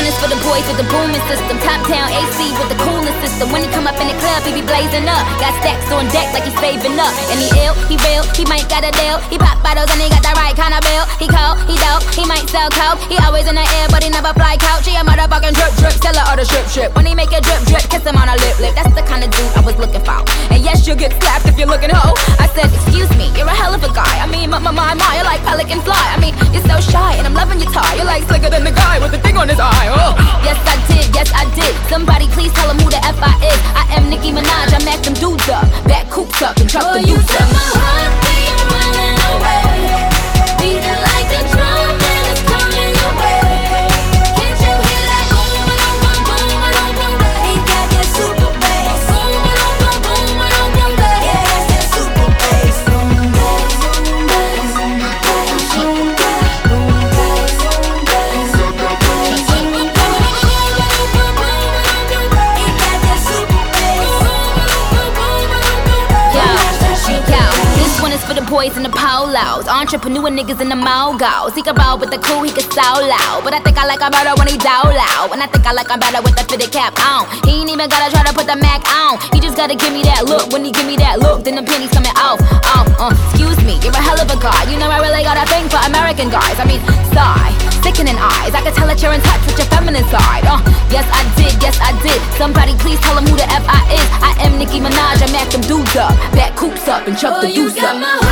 one is for the boys with the booming system. Top town AC with the coolest system. When he come up in the club, he be blazing up. Got stacks on deck like he's saving up. And he ill, he real, he might got a deal. He pop bottles and he got the right kind of bill. He cold, he dope, he might sell coke. He always in the air, but he never fly couch. He a motherfucking drip drip, seller or the strip strip. When he make a drip drip, kiss him on a lip lip. That's the kind of dude I was looking for. And yes, you'll get slapped if you're looking hoe. I said, excuse me, you're a hell of a guy. I mean, my my my, my you're like pelican fly. I mean, you're so shy, and I'm loving your tie. You're like slicker than the his eye. Oh. Yes, I did, yes, I did. Somebody please tell him who the F I is. I am Nicki Minaj, I'm them dudes up. Back coops up and truck Oh, the set up. For the boys in the polos. Entrepreneur niggas in the mogos. He can roll with the cool, he can loud. But I think I like him better when he down loud. And I think I like him better with the fitted cap on. He ain't even gotta try to put the Mac on. He just gotta give me that look. When he give me that look, then the pennies coming off. Oh, uh, excuse me, you're a hell of a guy. You know I really got a thing for American guys. I mean, sigh, sickening eyes. I can tell that you're in touch with your feminine side. Uh, yes I F